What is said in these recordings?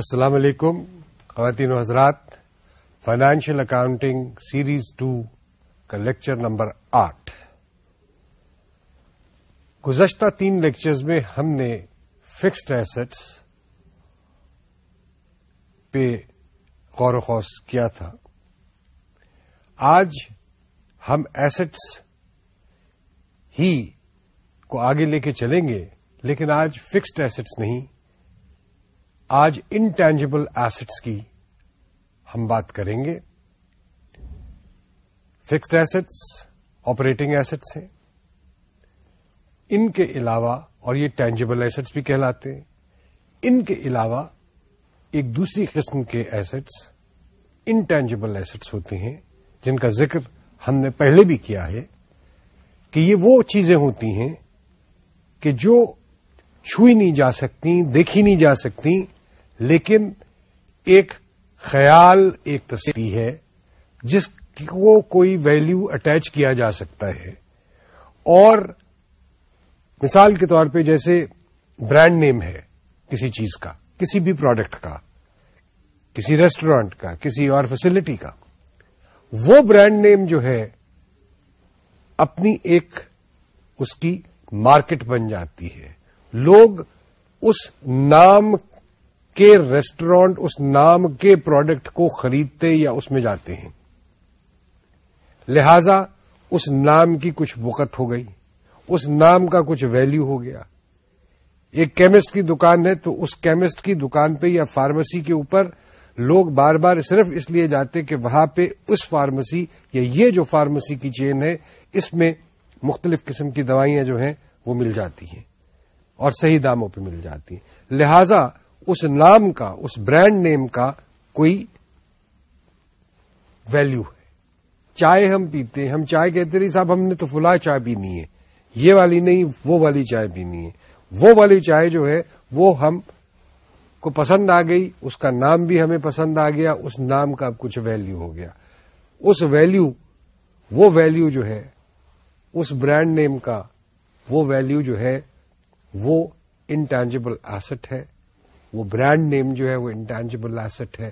السلام علیکم خواتین و حضرات فائنانشیل اکاؤنٹنگ سیریز ٹو کا لیکچر نمبر آٹھ گزشتہ تین لیکچرز میں ہم نے فکسڈ ایسٹس پہ غور و خوص کیا تھا آج ہم ایسٹس ہی کو آگے لے کے چلیں گے لیکن آج فکسڈ ایسٹس نہیں آج انٹینجیبل ایسٹس کی ہم بات کریں گے فکسڈ ایسٹس آپریٹنگ ایسٹس ہیں ان کے علاوہ اور یہ ٹینجیبل ایسٹس بھی کہلاتے ہیں ان کے علاوہ ایک دوسری قسم کے ایسٹس انٹینجیبل ایسٹس ہوتے ہیں جن کا ذکر ہم نے پہلے بھی کیا ہے کہ یہ وہ چیزیں ہوتی ہیں کہ جو چھوئی نہیں جا سکتی دیکھی نہیں جا سکتی لیکن ایک خیال ایک تصویر ہے جس کو کوئی ویلیو اٹیچ کیا جا سکتا ہے اور مثال کے طور پہ جیسے برانڈ نیم ہے کسی چیز کا کسی بھی پروڈکٹ کا کسی ریسٹورینٹ کا کسی اور فیسلٹی کا وہ برانڈ نیم جو ہے اپنی ایک اس کی مارکیٹ بن جاتی ہے لوگ اس نام کے ریسٹورانٹ اس نام کے پروڈکٹ کو خریدتے یا اس میں جاتے ہیں لہذا اس نام کی کچھ وقت ہو گئی اس نام کا کچھ ویلیو ہو گیا ایک کیمسٹ کی دکان ہے تو اس کیمسٹ کی دکان پہ یا فارمیسی کے اوپر لوگ بار بار صرف اس لیے جاتے کہ وہاں پہ اس فارمیسی یا یہ جو فارمیسی کی چین ہے اس میں مختلف قسم کی دوائیاں جو ہیں وہ مل جاتی ہیں اور صحیح داموں پہ مل جاتی ہیں لہذا اس نام کا اس برانڈ نیم کا کوئی ویلو ہے چائے ہم پیتے ہیں ہم چائے کہتے رہی صاحب ہم نے تو فلاں چائے پینی ہے یہ والی نہیں وہ والی چائے پینی ہے وہ والی چائے جو ہے وہ ہم کو پسند آ گئی اس کا نام بھی ہمیں پسند آ گیا اس نام کا کچھ ویلو ہو گیا اس ویلو وہ ویلو جو ہے اس برانڈ نیم کا وہ ویلو جو ہے وہ انٹینجیبل ایسٹ ہے وہ برانڈ نیم جو ہے وہ انٹینجیبل ایسٹ ہے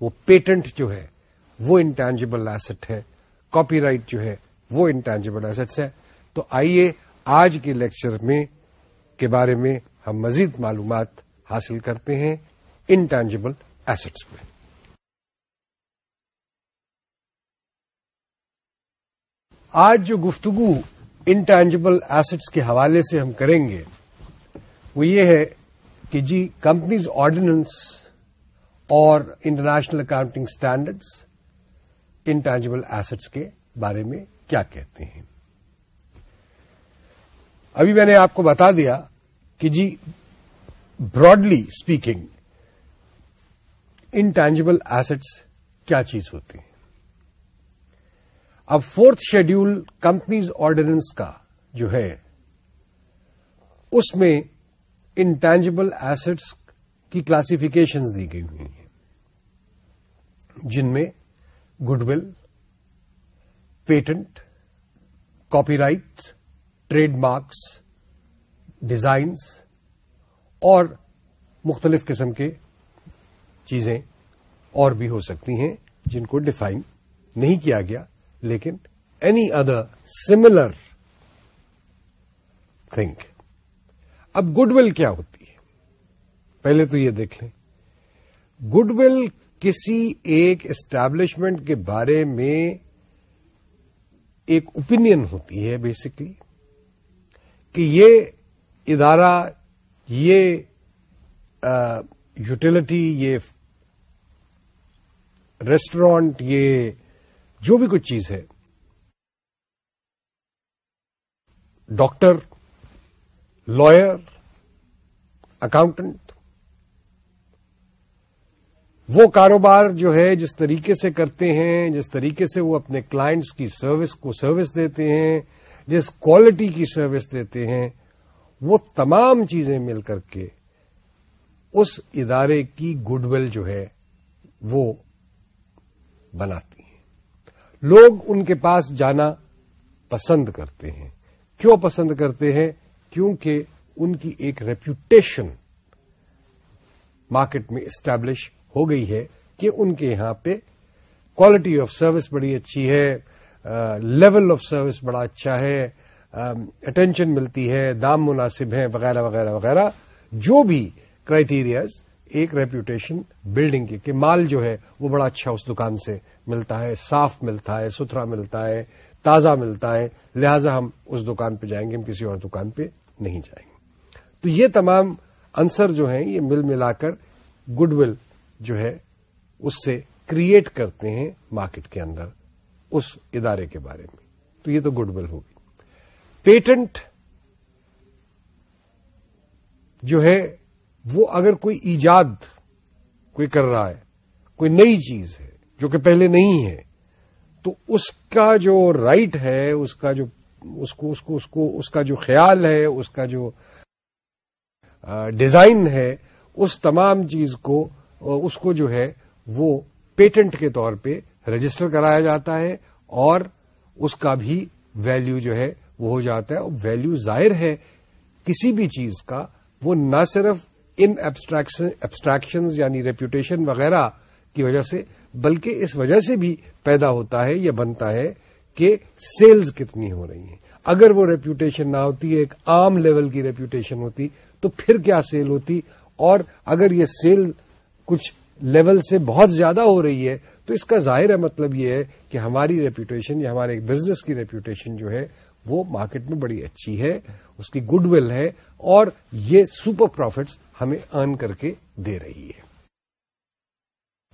وہ پیٹنٹ جو ہے وہ انٹینجیبل ایسٹ ہے کاپی رائٹ جو ہے وہ انٹینجیبل ایسٹ ہے تو آئیے آج کے لیکچر میں کے بارے میں ہم مزید معلومات حاصل کرتے ہیں انٹینجیبل ایسٹس میں آج جو گفتگو انٹینجیبل ایسٹس کے حوالے سے ہم کریں گے وہ یہ ہے کہ جی کمپنیز آرڈیننس اور international accounting standards intangible assets کے بارے میں کیا کہتے ہیں ابھی میں نے آپ کو بتا دیا کہ جی براڈلی اسپیکنگ انٹینجیبل ایسٹس کیا چیز ہوتی ہیں اب فورتھ شیڈیول کمپنیز آرڈیننس کا جو ہے اس میں انٹینجبل ایسٹس کی کلاسیفیکیشنز دی گئی ہوئی ہیں جن میں goodwill patent copyright trademarks designs اور مختلف قسم کے چیزیں اور بھی ہو سکتی ہیں جن کو ڈیفائن نہیں کیا گیا لیکن اینی ادر سملر تھنک اب گڈ ول کیا ہوتی ہے پہلے تو یہ دیکھ لیں گڈ ول کسی ایک اسٹیبلشمنٹ کے بارے میں ایک اوپین ہوتی ہے بیسکلی کہ یہ ادارہ یہ یوٹیلٹی یہ ریسٹورینٹ یہ جو بھی کچھ چیز ہے ڈاکٹر لوئر اکاؤنٹنٹ وہ کاروبار جو ہے جس طریقے سے کرتے ہیں جس طریقے سے وہ اپنے کلائنٹس کی سروس کو سروس دیتے ہیں جس کوالٹی کی سروس دیتے ہیں وہ تمام چیزیں مل کر کے اس ادارے کی گڈ ول جو ہے وہ بناتی ہیں لوگ ان کے پاس جانا پسند کرتے ہیں کیوں پسند کرتے ہیں کیونکہ ان کی ایک ریپوٹیشن مارکیٹ میں اسٹیبلش ہو گئی ہے کہ ان کے یہاں پہ کوالٹی آف سروس بڑی اچھی ہے لیول آف سروس بڑا اچھا ہے اٹینشن ملتی ہے دام مناسب ہیں وغیرہ وغیرہ وغیرہ جو بھی کرائیٹیریاز ایک ریپوٹیشن بلڈنگ کی مال جو ہے وہ بڑا اچھا اس دکان سے ملتا ہے صاف ملتا ہے ستھرا ملتا ہے تازہ ملتا ہے لہذا ہم اس دکان پہ جائیں گے ہم کسی اور دکان پہ نہیں جائیں گے تو یہ تمام انسر جو ہیں یہ مل ملا کر گڈ ول جو ہے اس سے کریٹ کرتے ہیں مارکیٹ کے اندر اس ادارے کے بارے میں تو یہ تو گڈ ول ہوگی پیٹنٹ جو ہے وہ اگر کوئی ایجاد کوئی کر رہا ہے کوئی نئی چیز ہے جو کہ پہلے نہیں ہے تو اس کا جو رائٹ ہے اس کا جو اس کو کو کو اس اس اس کا جو خیال ہے اس کا جو ڈیزائن ہے اس تمام چیز کو اس کو جو ہے وہ پیٹنٹ کے طور پہ رجسٹر کرایا جاتا ہے اور اس کا بھی ویلیو جو ہے وہ ہو جاتا ہے اور ویلیو ظاہر ہے کسی بھی چیز کا وہ نہ صرف ان ایبسٹریکشنز یعنی ریپوٹیشن وغیرہ کی وجہ سے بلکہ اس وجہ سے بھی پیدا ہوتا ہے یا بنتا ہے کہ سیلز کتنی ہو رہی ہیں اگر وہ ریپوٹیشن نہ ہوتی ہے ایک عام لیول کی ریپوٹیشن ہوتی تو پھر کیا سیل ہوتی اور اگر یہ سیل کچھ لیول سے بہت زیادہ ہو رہی ہے تو اس کا ظاہر ہے مطلب یہ ہے کہ ہماری ریپوٹیشن یا ہمارے بزنس کی ریپیوٹیشن جو ہے وہ مارکیٹ میں بڑی اچھی ہے اس کی گڈ ول ہے اور یہ سپر پروفٹس ہمیں ارن کر کے دے رہی ہے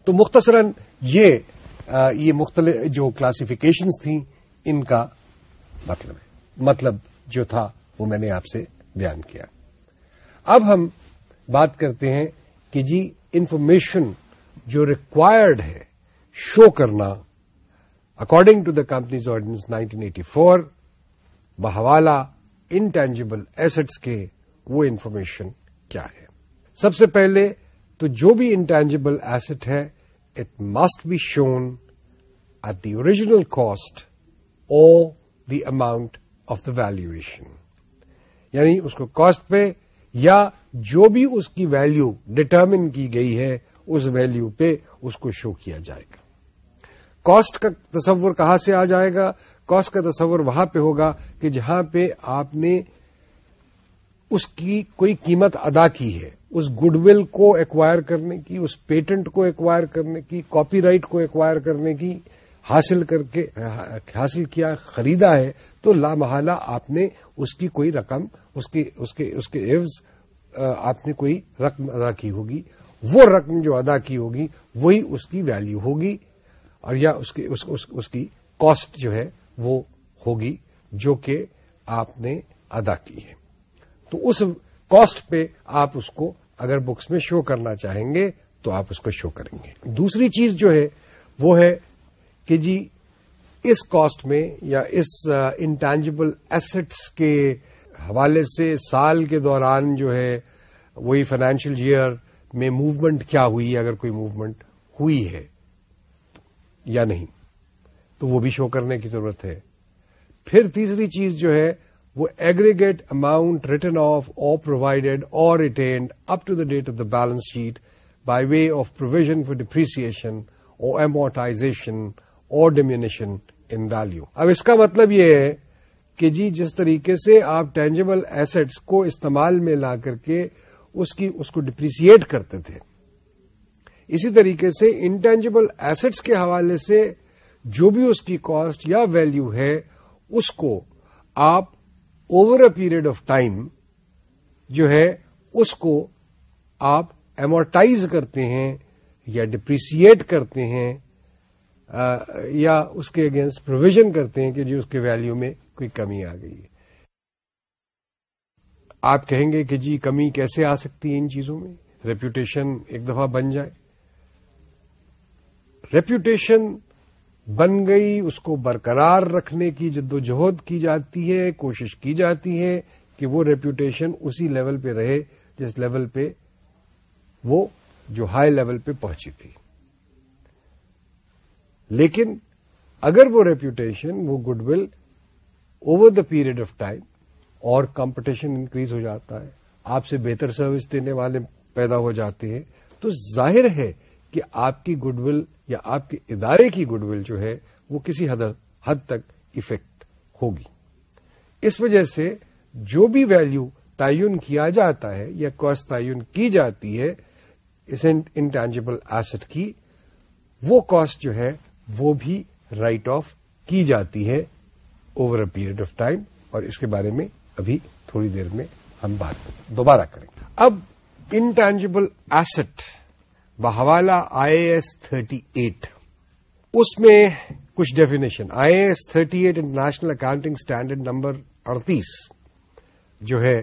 تو مختصراً یہ یہ مختلف جو کلاسیفیکیشنز تھیں ان کا مطلب ہے مطلب جو تھا وہ میں نے آپ سے بیان کیا اب ہم بات کرتے ہیں کہ جی انفارمیشن جو ریکوائرڈ ہے شو کرنا according to the companies ordinance nineteen eighty four intangible assets کے وہ انفارمیشن کیا ہے سب سے پہلے تو جو بھی انٹینجیبل ایسٹ ہے it must be shown at the original cost or the amount of the valuation یعنی اس کو کاسٹ پہ یا جو بھی اس کی ویلو ڈٹرمن کی گئی ہے اس ویلو پہ اس کو شو کیا جائے گا کاسٹ کا تصور کہاں سے آ جائے گا کاسٹ کا تصور وہاں پہ ہوگا کہ جہاں پہ آپ نے اس کی کوئی قیمت ادا کی ہے اس گڈ ول کو ایکوائر کرنے کی اس پیٹنٹ کو ایکوائر کرنے کی کاپی رائٹ کو ایکوائر کرنے کی حاصل کر کے حاصل کیا خریدا ہے تو محالہ آپ نے اس کی کوئی رقم اس اس اس کی عفظ آپ نے کوئی رقم ادا کی ہوگی وہ رقم جو ادا کی ہوگی وہی اس کی ویلیو ہوگی اور یا اس اس, اس, کی اس کی کاسٹ جو ہے وہ ہوگی جو کہ آپ نے ادا کی ہے تو اس کاسٹ پہ آپ اس کو اگر بکس میں شو کرنا چاہیں گے تو آپ اس کو شو کریں گے دوسری چیز جو ہے وہ ہے کہ جی اس کاسٹ میں یا اس انٹینجبل ایسٹس کے حوالے سے سال کے دوران جو ہے وہی فائنینشیل ایئر میں موومنٹ کیا ہوئی اگر کوئی موومنٹ ہوئی ہے یا نہیں تو وہ بھی شو کرنے کی ضرورت ہے پھر تیسری چیز جو ہے وہ aggregate amount written off or provided or retained up to the date of the balance sheet by way of provision for depreciation or amortisation or ڈیمینیشن in value اب اس کا مطلب یہ ہے کہ جی جس طریقے سے آپ ٹینجیبل ایسٹس کو استعمال میں لا کر کے اس کو ڈپریسیٹ کرتے تھے اسی طریقے سے انٹینجیبل ایسٹس کے حوالے سے جو بھی اس کی کاسٹ یا ویلو ہے اس کو آپ over a period of time جو ہے اس کو آپ ایمورٹائز کرتے ہیں یا ڈپریسیٹ کرتے ہیں یا اس کے اگینسٹ پروویژن کرتے ہیں کہ جی اس کے ویلو میں کوئی کمی آ گئی ہے آپ کہیں گے کہ جی کمی کیسے آ سکتی ہے ان چیزوں میں ریپوٹیشن ایک دفعہ بن جائے ریپوٹیشن بن گئی اس کو برقرار رکھنے کی جدوجہد کی جاتی ہے کوشش کی جاتی ہے کہ وہ ریپوٹیشن اسی لیول پہ رہے جس لیول پہ وہ جو ہائی لیول پہ پہنچی تھی لیکن اگر وہ ریپوٹیشن وہ goodwill over the period of time اور کمپٹیشن انکریز ہو جاتا ہے آپ سے بہتر سروس دینے والے پیدا ہو جاتے ہیں تو ظاہر ہے کہ آپ کی گڈ ول یا آپ کے ادارے کی گڈ ول جو ہے وہ کسی حد حد تک افیکٹ ہوگی اس وجہ سے جو بھی ویلو تعین کیا جاتا ہے یا کاسٹ تعین کی جاتی ہے اس انٹینجیبل ایسٹ کی وہ کاسٹ جو ہے وہ بھی رائٹ آف کی جاتی ہے over a period of time اور اس کے بارے میں ابھی تھوڑی دیر میں ہم بات دوبارہ کریں گے اب انٹینجیبل ایسٹ بہوالا آئی اے تھرٹی ایٹ اس میں کچھ definition I A thirty eight international accounting standard number اڑتیس جو ہے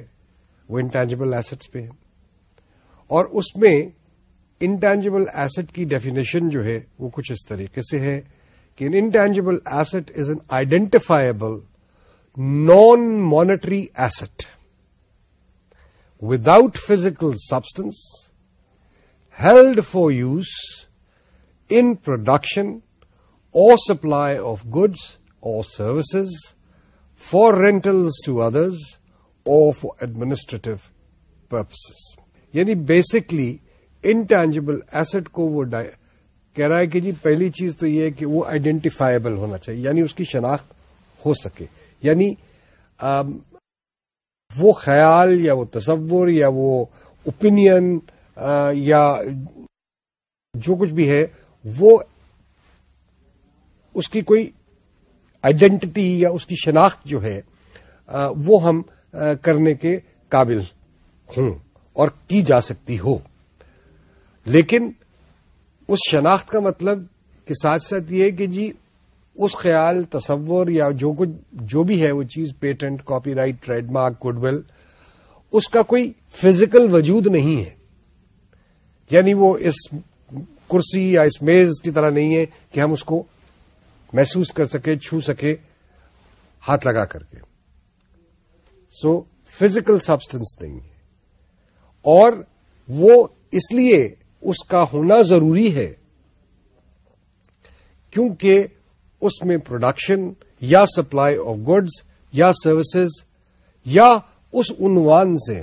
وہ انٹینجیبل ایسٹس پہ ہے اور اس میں انٹینجیبل ایسٹ کی ڈیفینیشن جو ہے وہ کچھ اس طریقے سے ہے کہ intangible asset is an identifiable non monetary asset without physical substance held for use in production or supply of goods or services for rentals to others or for administrative purposes. یعنی basically intangible asset کو وہ کہہ رہا ہے کہ جی پہلی چیز تو یہ ہے کہ وہ آئیڈینٹیفائبل ہونا چاہیے یعنی اس کی شناخت ہو سکے یعنی آم, وہ خیال یا وہ تصور یا وہ opinion یا جو کچھ بھی ہے وہ اس کی کوئی آئیڈینٹی یا اس کی شناخت جو ہے وہ ہم کرنے کے قابل ہوں اور کی جا سکتی ہو لیکن اس شناخت کا مطلب کے ساتھ ساتھ یہ کہ جی اس خیال تصور یا جو کچھ جو بھی ہے وہ چیز patent copyright trademark goodwill اس کا کوئی فزیکل وجود نہیں ہے یعنی وہ اس کرسی یا اس میز کی طرح نہیں ہے کہ ہم اس کو محسوس کر سکے چھو سکے ہاتھ لگا کر کے سو فزیکل سبسٹینس نہیں ہے اور وہ اس لیے اس کا ہونا ضروری ہے کیونکہ اس میں پروڈکشن یا سپلائی آف گڈز یا سروسز یا اس عنوان سے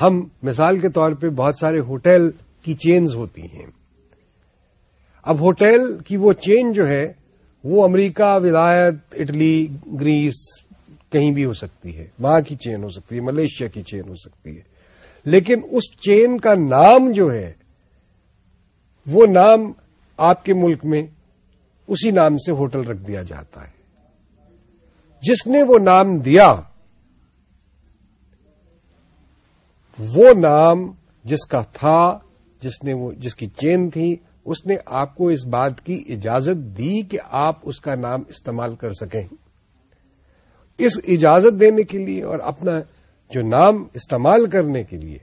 ہم مثال کے طور پہ بہت سارے ہوٹل کی چینز ہوتی ہیں اب ہوٹل کی وہ چین جو ہے وہ امریکہ ولایت اٹلی گریس کہیں بھی ہو سکتی ہے وہاں کی چین ہو سکتی ہے ملیشیا کی چین ہو سکتی ہے لیکن اس چین کا نام جو ہے وہ نام آپ کے ملک میں اسی نام سے ہوٹل رکھ دیا جاتا ہے جس نے وہ نام دیا وہ نام جس کا تھا جس نے وہ جس کی چین تھی اس نے آپ کو اس بات کی اجازت دی کہ آپ اس کا نام استعمال کر سکیں اس اجازت دینے کے لیے اور اپنا جو نام استعمال کرنے کے لیے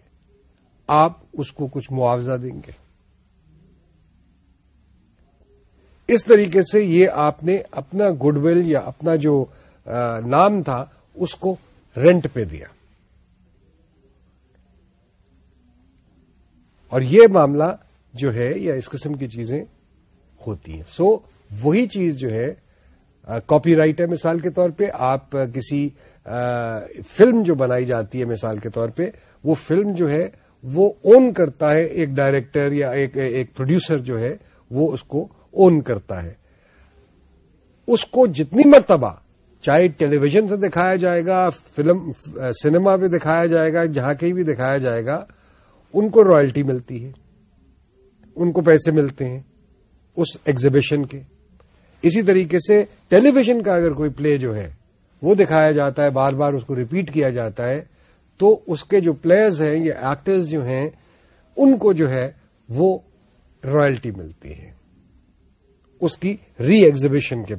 آپ اس کو کچھ معاوضہ دیں گے اس طریقے سے یہ آپ نے اپنا گڈ ول یا اپنا جو نام تھا اس کو رینٹ پہ دیا اور یہ معاملہ جو ہے یا اس قسم کی چیزیں ہوتی ہیں سو so, وہی چیز جو ہے کاپی رائٹ ہے مثال کے طور پہ آپ کسی فلم جو بنائی جاتی ہے مثال کے طور پہ وہ فلم جو ہے وہ اون کرتا ہے ایک ڈائریکٹر یا ایک پروڈیوسر جو ہے وہ اس کو اون کرتا ہے اس کو جتنی مرتبہ چاہے ٹیلی ویژن سے دکھایا جائے گا فلم سنیما پہ دکھایا جائے گا جہاں کہیں بھی دکھایا جائے گا ان کو رائلٹی ملتی ہے ان کو پیسے ملتے ہیں اس ایگزیبیشن کے اسی طریقے سے ٹیلی ویژن کا اگر کوئی پلے جو ہے وہ دکھایا جاتا ہے بار بار اس کو ریپیٹ کیا جاتا ہے تو اس کے جو پلیئرز ہیں یا ایکٹرز جو ہیں ان کو جو ہے وہ رائلٹی ملتی ہے اس کی ری ایگزیبیشن کے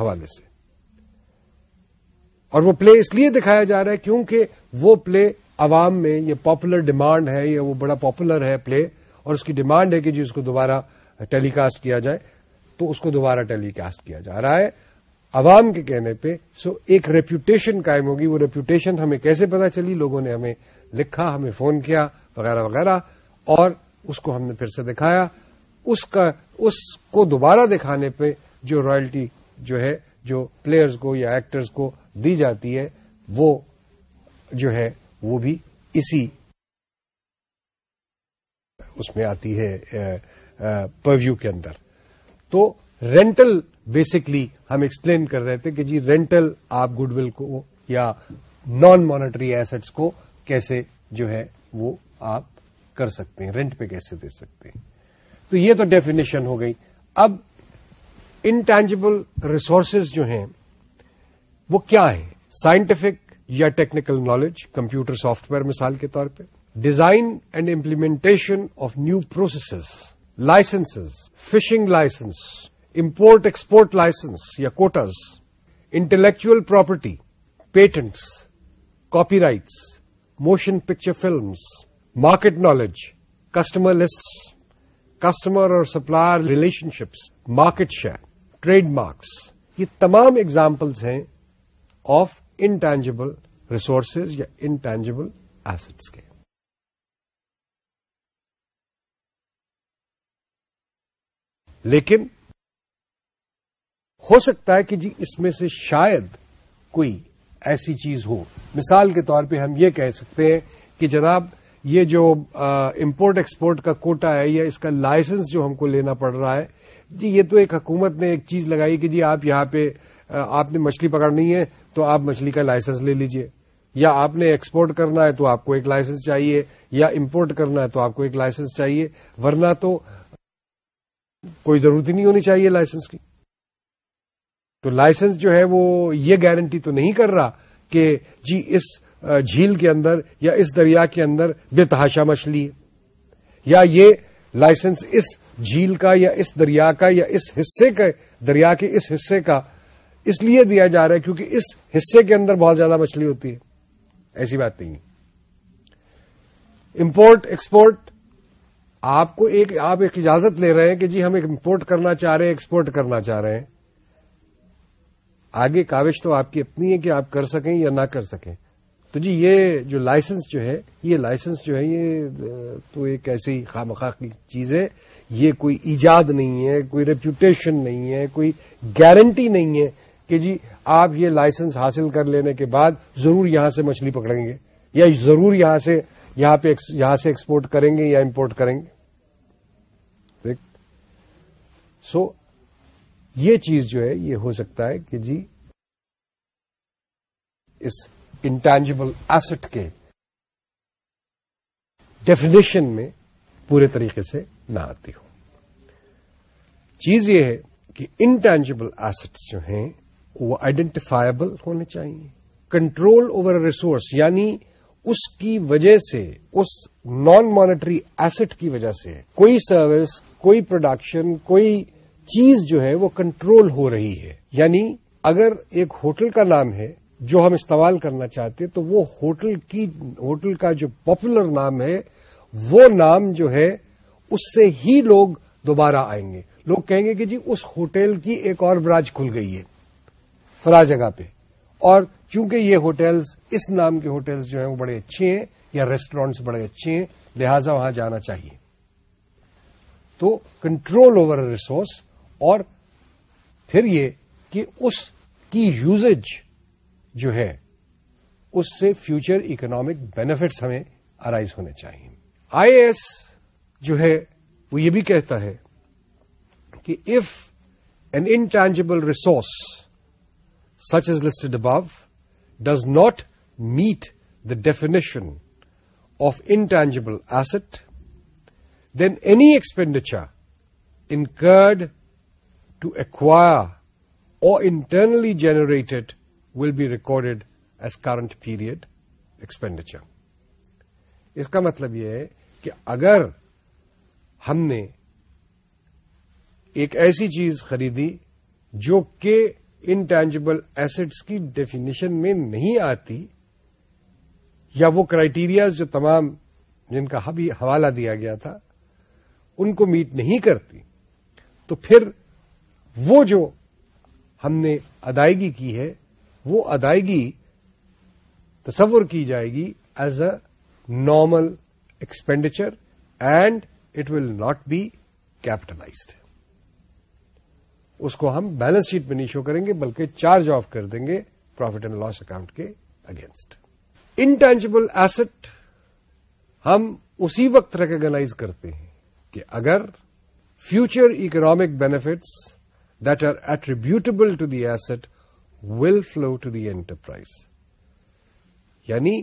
حوالے سے اور وہ پلے اس لیے دکھایا جا رہا ہے کیونکہ وہ پلے عوام میں یہ پاپولر ڈیمانڈ ہے یہ وہ بڑا پاپولر ہے پلے اور اس کی ڈیمانڈ ہے کہ جی اس کو دوبارہ ٹیلی کاسٹ کیا جائے تو اس کو دوبارہ ٹیلی کاسٹ کیا جا رہا ہے عوام کے کہنے پہ سو ایک ریپوٹیشن قائم ہوگی وہ ریپوٹیشن ہمیں کیسے پتا چلی لوگوں نے ہمیں لکھا ہمیں فون کیا وغیرہ وغیرہ اور اس کو ہم نے پھر سے دکھایا اس کا اس کو دوبارہ دکھانے پہ جو رائلٹی جو ہے جو پلیئرز کو یا ایکٹرز کو دی جاتی ہے وہ جو ہے وہ بھی اسی اس میں آتی ہے پرویو کے اندر تو رینٹل بیسکلی ہم ایکسپلین کر رہے تھے کہ جی رینٹل آپ گڈ ول کو یا نان مانیٹری ایسٹس کو کیسے جو ہے وہ آپ کر سکتے ہیں رینٹ پہ کیسے دے سکتے ہیں تو یہ تو ڈیفینیشن ہو گئی اب انٹینجیبل ریسورسز جو ہیں وہ کیا ہے سائنٹیفک یا technical knowledge computer software مثال کے طور پہ design and implementation of new processes licences fishing licence import export licence یا quotas intellectual property patents copyrights motion picture films market knowledge customer lists customer اور supplier relationships market share trademarks یہ تمام examples ہیں of intangible resources یا intangible assets کے لیکن ہو سکتا ہے کہ جی اس میں سے شاید کوئی ایسی چیز ہو مثال کے طور پہ ہم یہ کہہ سکتے ہیں کہ جناب یہ جو امپورٹ ایکسپورٹ کا کوٹا ہے یا اس کا لائسنس جو ہم کو لینا پڑ رہا ہے جی یہ تو ایک حکومت نے ایک چیز لگائی کہ جی آپ یہاں پہ آپ نے مچھلی پکڑنی ہے تو آپ مچھلی کا لائسنس لے لیجئے یا آپ نے ایکسپورٹ کرنا ہے تو آپ کو ایک لائسنس چاہیے یا امپورٹ کرنا ہے تو آپ کو ایک لائسنس چاہیے ورنہ تو کوئی ضرورت ہی نہیں ہونی چاہیے لائسنس کی تو لائسنس جو ہے وہ یہ گارنٹی تو نہیں کر رہا کہ جی اس جھیل کے اندر یا اس دریا کے اندر بے تحاشا مچھلی ہے یا یہ لائسنس اس جھیل کا یا اس دریا کا یا اس حصے کا دریا کے اس حصے کا اس لیے دیا جا رہا ہے کیونکہ اس حصے کے اندر بہت زیادہ مچھلی ہوتی ہے ایسی بات نہیں امپورٹ ایکسپورٹ آپ کو ایک آپ ایک اجازت لے رہے ہیں کہ جی ہم امپورٹ کرنا چاہ رہے ہیں ایکسپورٹ کرنا چاہ رہے ہیں آگے کاوش تو آپ کی اپنی ہے کہ آپ کر سکیں یا نہ کر سکیں تو جی یہ جو لائسنس جو ہے یہ لائسنس جو ہے یہ تو ایک ایسی خامخواہ کی چیز ہے یہ کوئی ایجاد نہیں ہے کوئی ریپوٹیشن نہیں ہے کوئی گارنٹی نہیں ہے کہ جی آپ یہ لائسنس حاصل کر لینے کے بعد ضرور یہاں سے مچھلی پکڑیں گے یا ضرور یہاں سے یہاں یہاں پہ سے ایکسپورٹ کریں گے یا امپورٹ کریں گے سو یہ چیز جو ہے یہ ہو سکتا ہے کہ جی اس انٹینجبل ایسٹ کے ڈیفینیشن میں پورے طریقے سے نہ آتی ہو چیز یہ ہے کہ انٹینجبل ایسٹس جو ہیں وہ آئیڈینٹیفائبل ہونے چاہیے کنٹرول اوور ریسورس یعنی اس کی وجہ سے اس نان مانیٹری ایسٹ کی وجہ سے کوئی سروس کوئی پروڈکشن کوئی چیز جو ہے وہ کنٹرول ہو رہی ہے یعنی اگر ایک ہوٹل کا نام ہے جو ہم استعمال کرنا چاہتے تو وہ ہوٹل کی ہوٹل کا جو پاپولر نام ہے وہ نام جو ہے اس سے ہی لوگ دوبارہ آئیں گے لوگ کہیں گے کہ جی اس ہوٹل کی ایک اور برانچ کھل گئی ہے فلا جگہ پہ اور چونکہ یہ ہوٹلز اس نام کے ہوٹلز جو ہیں وہ بڑے اچھے ہیں یا ریسٹورینٹس بڑے اچھے ہیں لہذا وہاں جانا چاہیے تو کنٹرول اوور ریسورس اور پھر یہ کہ اس کی یوزج جو ہے اس سے فیوچر اکنامک بینیفٹس ہمیں ارائز ہونے چاہیے آئی ایس جو ہے وہ یہ بھی کہتا ہے کہ if an intangible resource such as listed above does not meet the definition of intangible asset then any expenditure incurred to acquire or internally generated will be recorded as current period expenditure اس کا مطلب یہ ہے کہ اگر ہم نے ایک ایسی چیز خریدی جو کہ انٹینجبل ایسٹس کی ڈیفینیشن میں نہیں آتی یا وہ کرائیٹیریاز جو تمام جن کا حوالہ دیا گیا تھا ان کو میٹ نہیں کرتی تو پھر وہ جو ہم نے ادائیگی کی ہے وہ ادائیگی تصور کی جائے گی as a normal expenditure and it will not be capitalised اس کو ہم بیلنس شیٹ میں نہیں شو کریں گے بلکہ چارج آف کر دیں گے پروفیٹ اینڈ لاس اکاؤنٹ کے اگینسٹ انٹینجبل ایسٹ ہم اسی وقت ریکگناز کرتے ہیں کہ اگر future economic benefits that are attributable to the asset will flow to the enterprise یعنی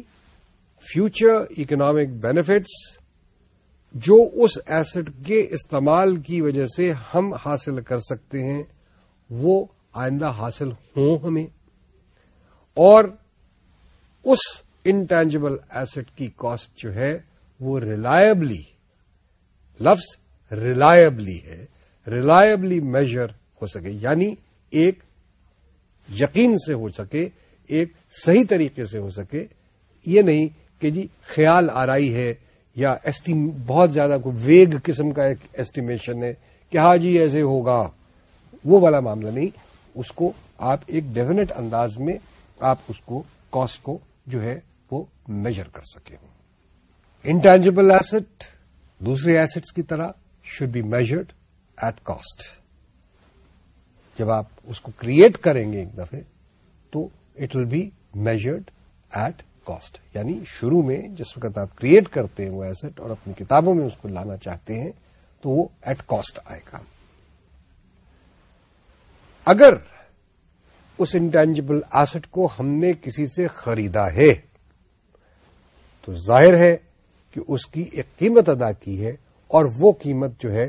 فیوچر اکنامک بینیفٹس جو اس ایسٹ کے استعمال کی وجہ سے ہم حاصل کر سکتے ہیں وہ آئندہ حاصل ہوں ہمیں اور اس انٹینجبل ایسٹ کی کاسٹ جو ہے وہ ریلائبلی لفظ ریلائبلی ہے ریلائبلی میجر ہو سکے یعنی ایک یقین سے ہو سکے ایک صحیح طریقے سے ہو سکے یہ نہیں کہ جی خیال آ رہی ہے یا ایسٹی بہت زیادہ کوئی ویگ قسم کا ایک ایسٹیمیشن ہے کہ ہاں جی ایسے ہوگا وہ والا معاملہ نہیں اس کو آپ ایک ڈیفینیٹ انداز میں آپ اس کو کاسٹ کو جو ہے وہ میجر کر سکے انٹینجبل ایسٹ دوسرے ایسٹس کی طرح should be measured at cost جب آپ اس کو کریٹ کریں گے ایک دفعہ تو it will be measured at cost یعنی شروع میں جس وقت آپ کریٹ کرتے ہیں وہ ایسٹ اور اپنی کتابوں میں اس کو لانا چاہتے ہیں تو وہ ایٹ کاسٹ آئے گا اگر اس انٹینجبل ایسٹ کو ہم نے کسی سے خریدا ہے تو ظاہر ہے کہ اس کی ایک قیمت ادا کی ہے اور وہ قیمت جو ہے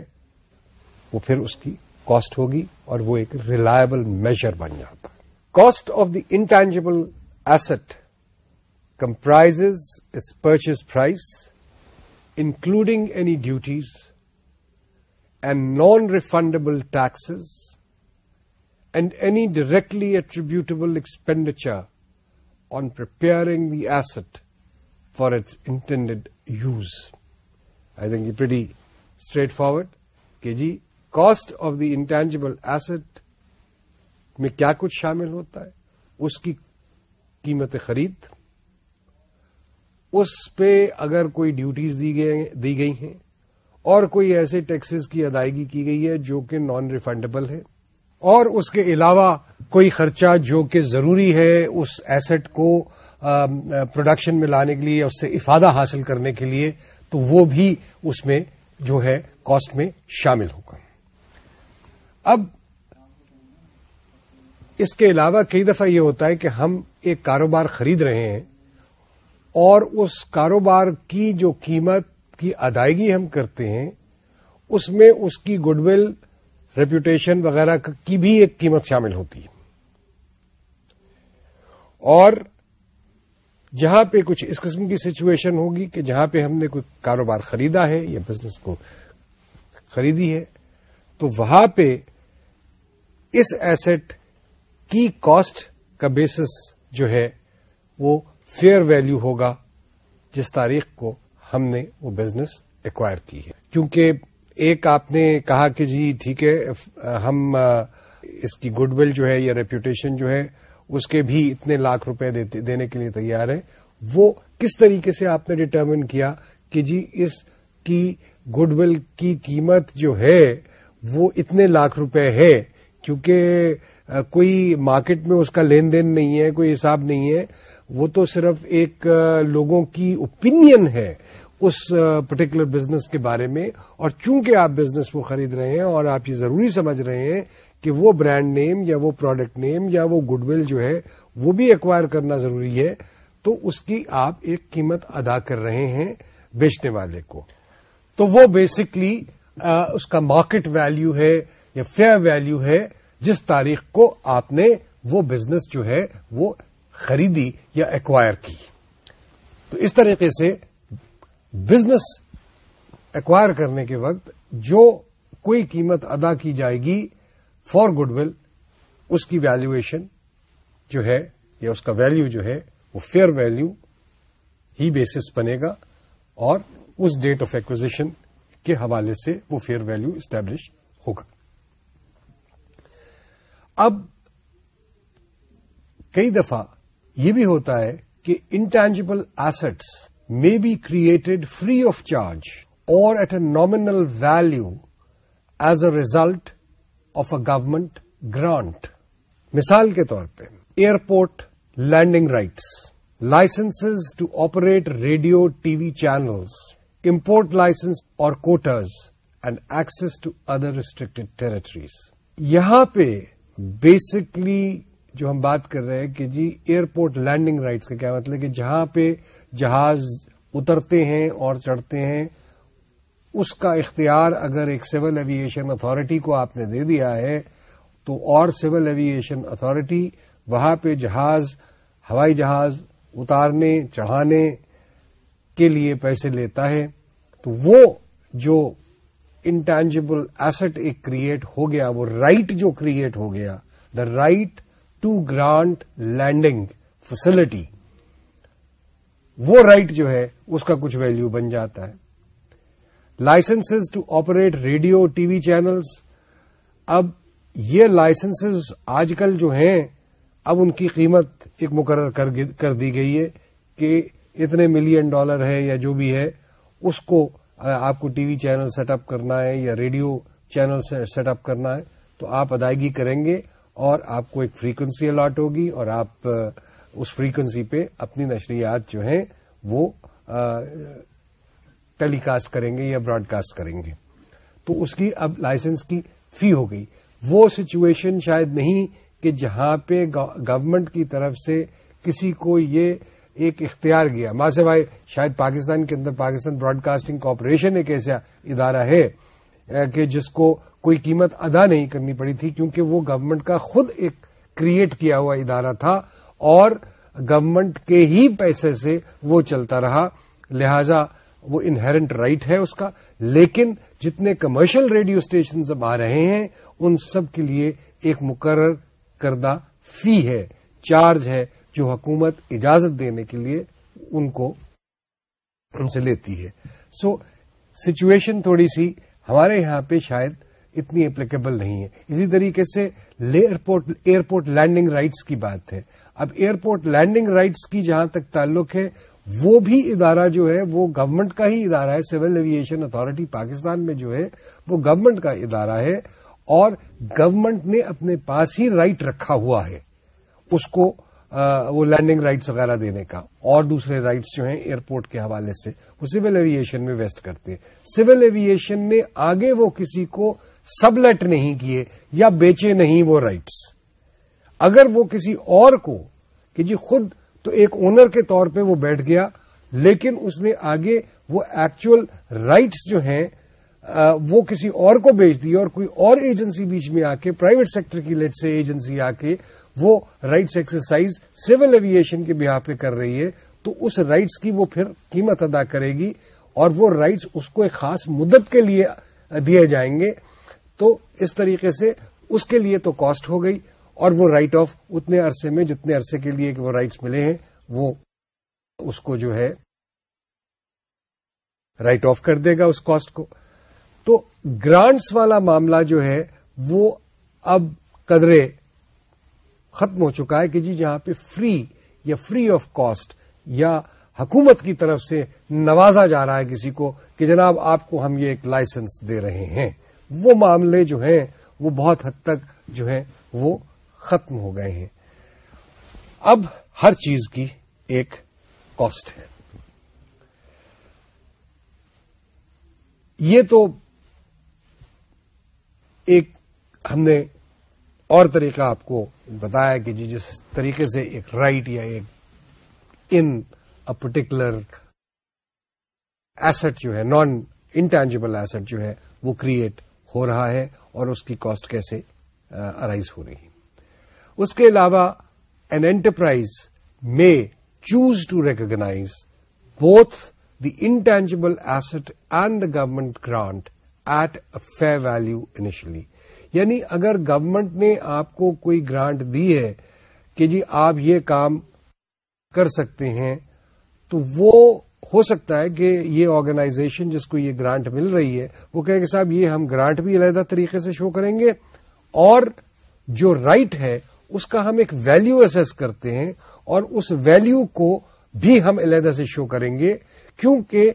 وہ پھر اس کی کاسٹ ہوگی اور وہ ایک ریلائبل میجر بن جاتا cost of the intangible asset comprise its purchase price including any duties and non refundable taxes and any directly attributable expenditure on preparing the asset for its intended use I think straightforward کہ جی cost of the intangible asset میں کیا کچھ شامل ہوتا ہے اس کی قیمت خرید اس پہ اگر کوئی ڈیوٹیز دی گئی ہیں اور کوئی ایسے ٹیکسز کی ادائیگی کی گئی ہے جو کہ نان ریفنڈیبل ہے اور اس کے علاوہ کوئی خرچہ جو کہ ضروری ہے اس ایسٹ کو پروڈکشن میں لانے کے لیے اس سے افادہ حاصل کرنے کے لیے تو وہ بھی اس میں جو ہے کاسٹ میں شامل ہوگا اب اس کے علاوہ کئی دفعہ یہ ہوتا ہے کہ ہم ایک کاروبار خرید رہے ہیں اور اس کاروبار کی جو قیمت کی ادائیگی ہم کرتے ہیں اس میں اس کی گڈ ول ریپوٹیشن وغیرہ کی بھی ایک قیمت شامل ہوتی ہے اور جہاں پہ کچھ اس قسم کی سچویشن ہوگی کہ جہاں پہ ہم نے کوئی کاروبار خریدا ہے یا بزنس کو خریدی ہے تو وہاں پہ اس ایسٹ کی کاسٹ کا بیسس جو ہے وہ فیئر ویلو ہوگا جس تاریخ کو ہم نے وہ بزنس ایکوائر کی ہے کیونکہ ایک آپ نے کہا کہ جی ٹھیک ہے ہم اس کی گڈ ول جو ہے یا ریپوٹیشن جو ہے اس کے بھی اتنے لاکھ روپے دینے کے لیے تیار ہیں وہ کس طریقے سے آپ نے ڈیٹرمن کیا کہ جی اس کی گڈ ول کی قیمت جو ہے وہ اتنے لاکھ روپے ہے کیونکہ کوئی مارکیٹ میں اس کا لین دین نہیں ہے کوئی حساب نہیں ہے وہ تو صرف ایک لوگوں کی اوپینئن ہے اس پرٹیکولر بزنس کے بارے میں اور چونکہ آپ بزنس کو خرید رہے ہیں اور آپ یہ ضروری سمجھ رہے ہیں کہ وہ برانڈ نیم یا وہ پروڈکٹ نیم یا وہ گڈ ول جو ہے وہ بھی ایکوائر کرنا ضروری ہے تو اس کی آپ ایک قیمت ادا کر رہے ہیں بیچنے والے کو تو وہ بیسکلی اس کا مارکیٹ ویلیو ہے یا فیئر ویلیو ہے جس تاریخ کو آپ نے وہ بزنس جو ہے وہ خریدی یا ایکوائر کی تو اس طریقے سے بزنس ایکوائر کرنے کے وقت جو کوئی قیمت ادا کی جائے گی فار گڈ ول اس کی ویلویشن جو ہے یا اس کا ویلو جو ہے وہ فیئر ویلو ہی بیسس بنے گا اور اس ڈیٹ آف ایکوزیشن کے حوالے سے وہ فیئر ویلو اسٹیبلش ہوگا اب کئی دفعہ یہ بھی ہوتا ہے کہ intangible assets may be created free of charge or at a nominal value as a result of a government grant مثال کے طور پہ airport landing rights licence to operate radio T V channels import licence or quotas and access other restrict territories یہاں پہ basically جو ہم بات کر رہے ہیں کہ جی ایئرپورٹ لینڈنگ رائٹس کا کیا مطلب کہ جہاں پہ جہاز اترتے ہیں اور چڑھتے ہیں اس کا اختیار اگر ایک سول ایویشن اتارٹی کو آپ نے دے دیا ہے تو اور سول ایویشن اتارٹی وہاں پہ جہاز ہوائی جہاز اتارنے چڑھانے کے لیے پیسے لیتا ہے تو وہ جو انٹینجبل ایسٹ ایک کریٹ ہو گیا وہ رائٹ right جو کریٹ ہو گیا the right to grant landing facility وہ رائٹ right جو ہے اس کا کچھ ویلو بن جاتا ہے licences to operate radio T V channels اب یہ لائسنس آج کل جو ہیں اب ان کی قیمت ایک مقرر کر دی گئی ہے کہ اتنے ملین ڈالر ہے یا جو بھی ہے اس کو آپ کو T V channel set up کرنا ہے یا ریڈیو چینل سیٹ اپ کرنا ہے تو آپ ادائیگی کریں گے اور آپ کو ایک فریکوینسی الاٹ ہوگی اور آپ اس فریکوینسی پہ اپنی نشریات جو ہیں وہ ٹیلی کاسٹ کریں گے یا براڈ کاسٹ کریں گے تو اس کی اب لائسنس کی فی ہو گئی وہ سچویشن شاید نہیں کہ جہاں پہ گورنمنٹ کی طرف سے کسی کو یہ ایک اختیار گیا ماں سے بھائی شاید پاکستان کے اندر پاکستان براڈ کاسٹنگ کارپوریشن ایک ایسا ادارہ ہے کہ جس کو کوئی قیمت ادا نہیں کرنی پڑی تھی کیونکہ وہ گورنمنٹ کا خود ایک کریٹ کیا ہوا ادارہ تھا اور گورنمنٹ کے ہی پیسے سے وہ چلتا رہا لہذا وہ انہرنٹ رائٹ ہے اس کا لیکن جتنے کمرشل ریڈیو اسٹیشن اب آ رہے ہیں ان سب کے لیے ایک مقرر کردہ فی ہے چارج ہے جو حکومت اجازت دینے کے لیے ان کو ان سے لیتی ہے سو so, سچویشن تھوڑی سی ہمارے یہاں پہ شاید اتنی اپلیکیبل نہیں ہے اسی طریقے سے ایئرپورٹ لینڈنگ رائٹس کی بات ہے اب ایئرپورٹ لینڈنگ رائٹس کی جہاں تک تعلق ہے وہ بھی ادارہ جو ہے وہ گورنمنٹ کا ہی ادارہ ہے سول ایویشن اتارٹی پاکستان میں جو ہے وہ گورنمنٹ کا ادارہ ہے اور گورنمنٹ نے اپنے پاس ہی رائٹ رکھا ہوا ہے اس کو وہ لینڈنگ رائٹس وغیرہ دینے کا اور دوسرے رائٹس جو ہیں ایئرپورٹ کے حوالے سے وہ سول ایویشن میں ویسٹ کرتے ہیں سول ایویشن نے آگے وہ کسی کو سب لیٹ نہیں کیے یا بیچے نہیں وہ رائٹس اگر وہ کسی اور کو کہ جی خود تو ایک اونر کے طور پہ وہ بیٹھ گیا لیکن اس نے آگے وہ ایکچول رائٹس جو آ, وہ کسی اور کو بیچ دی اور کوئی اور ایجنسی بیچ میں آ کے پرائیویٹ سیکٹر کی لیٹ سے ایجنسی آ کے وہ رائٹس ایکسرسائز سول ایویشن کے بہا پہ کر رہی ہے تو اس رائٹس کی وہ پھر قیمت ادا کرے گی اور وہ رائٹس اس کو ایک خاص مدت کے لیے دیے جائیں گے تو اس طریقے سے اس کے لیے تو کاسٹ ہو گئی اور وہ رائٹ آف اتنے عرصے میں جتنے عرصے کے لیے کہ وہ رائٹس ملے ہیں وہ اس کو جو ہے رائٹ آف کر دے گا اس کاسٹ کو تو گرانٹس والا معاملہ جو ہے وہ اب قدرے ختم ہو چکا ہے کہ جی جہاں پہ فری یا فری آف کاسٹ یا حکومت کی طرف سے نوازا جا رہا ہے کسی کو کہ جناب آپ کو ہم یہ ایک لائسنس دے رہے ہیں وہ معاملے جو ہیں وہ بہت حد تک جو ہیں وہ ختم ہو گئے ہیں اب ہر چیز کی ایک کاسٹ ہے یہ تو ایک ہم نے اور طریقہ آپ کو بتایا کہ جی جس طریقے سے ایک رائٹ یا ایک ان پرٹیکولر ایسٹ جو ہے نان انٹینجیبل ایسٹ جو ہے وہ کریٹ ہو رہا ہے اور اس کی کاسٹ کیسے ارائیز ہو رہی ہے اس کے علاوہ an enterprise may choose to recognise both the intangible asset and the government grant at a fair value initially یعنی اگر گورمنٹ نے آپ کو کوئی گرانٹ دی ہے کہ جی آپ یہ کام کر سکتے ہیں تو وہ ہو سکتا ہے کہ یہ آرگنائزیشن جس کو یہ گرانٹ مل رہی ہے وہ کہے کہ صاحب یہ ہم گرانٹ بھی علیحدہ طریقے سے شو کریں گے اور جو رائٹ ہے اس کا ہم ایک ویلیو اسیس کرتے ہیں اور اس ویلیو کو بھی ہم علیحدہ سے شو کریں گے کیونکہ